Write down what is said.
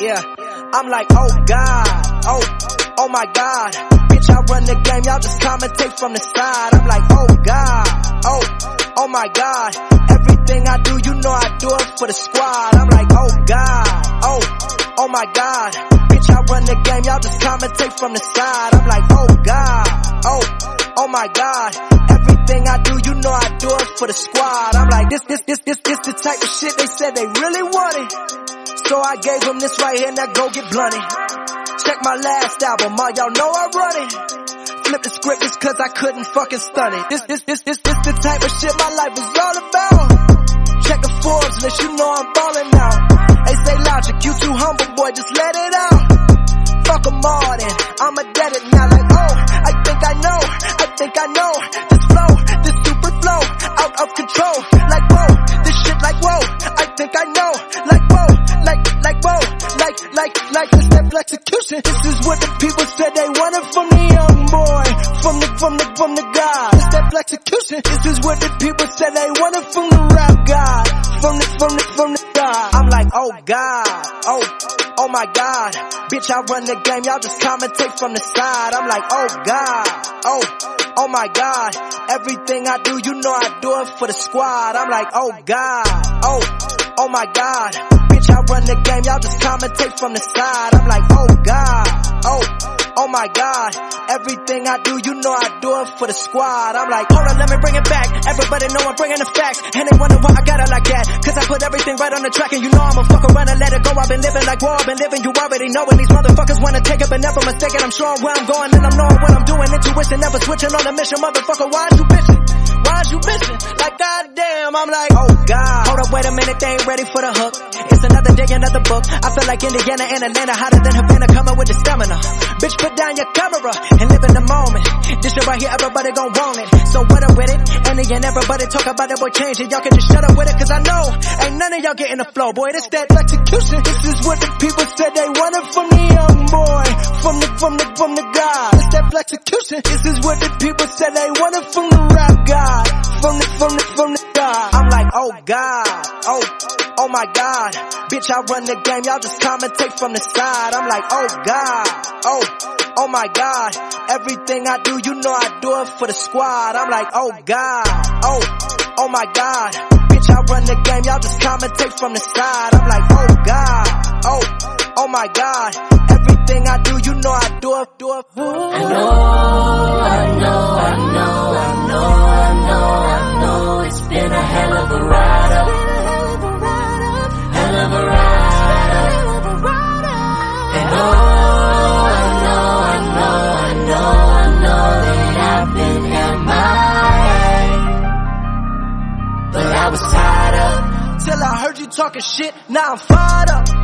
Yeah, I'm like, oh God, oh, oh my God. Bitch, I run the game, y'all just commentate from the side. I'm like, oh God, oh, oh my God. Everything I do, you know I do it for the squad. I'm like, oh God, oh, oh my God. Bitch, I run the game, y'all just commentate from the side. I'm like, oh God, oh, oh my God. Everything I do, you know I do it for the squad. I'm like, this, this, this, this, this the type of shit they said they really wanted. So I gave him this right here, now go get blunted. Check my last album, all y'all know I run it. Flip the script just cause I couldn't fucking stun it. This, this, this, this, this the type of shit my life is all about. Check the Forbes list, you know I'm ballin' out. They say logic, you too humble, boy, just let it out. Fuck them all then, I'm a dead it now like, oh, I think I know, I think I know. This flow, like, like, this step execution. This is what the people said they wanted from the young boy, from the, from the, from the. This step execution. This is what the people said they wanted from the rap guy, from the, from the, from the guy. I'm like, oh God, oh, oh my God. Bitch, I run the game, y'all just commentate from the side. I'm like, oh God, oh, oh my God. Everything I do, you know I do it for the squad. I'm like, oh God, oh, oh my God. The game, y'all just commentate from the side. I'm like, oh God, oh, oh my God. Everything I do, you know I do it for the squad. I'm like, hold on, let me bring it back. Everybody know I'm bringing the facts. And they wonder why I got it like that. Cause I put everything right on the track and you know I'm a fuck around and let it go. I've been living like war, I've been living, you already know. And these motherfuckers wanna take it, but never mistaken. I'm sure where I'm going and I'm knowing what I'm doing. Intuition never switching on a mission, motherfucker. Why you bitching? Why you bitching? Like goddamn, I'm like, oh God. Wait a minute, they ain't ready for the hook. It's another day, another book. I feel like Indiana and Atlanta, hotter than Havana, coming with the stamina. Bitch, put down your camera and live in the moment. This shit right here, everybody gon' want it. So what up with it? And again, everybody talk about it, boy, change it. Y'all can just shut up with it, cause I know ain't none of y'all getting the flow, boy. This that execution. This is what the people said they wanted from the young boy, from the, from the, from the God. This that execution. This is what the people said they wanted from the rap guy, from the, from the, from the guy. Like, oh God, oh, oh my God. Bitch, I run the game, y'all just commentate from the side. I'm like, oh God, oh, oh my God. Everything I do, you know I do it for the squad. I'm like, oh God, oh, oh my God. Bitch, I run the game, y'all just commentate from the side. I'm like, oh God, oh, oh my God. Everything I do, you know I do it, do it. I know, I was tired of Till I heard you talking shit, now I'm fired up.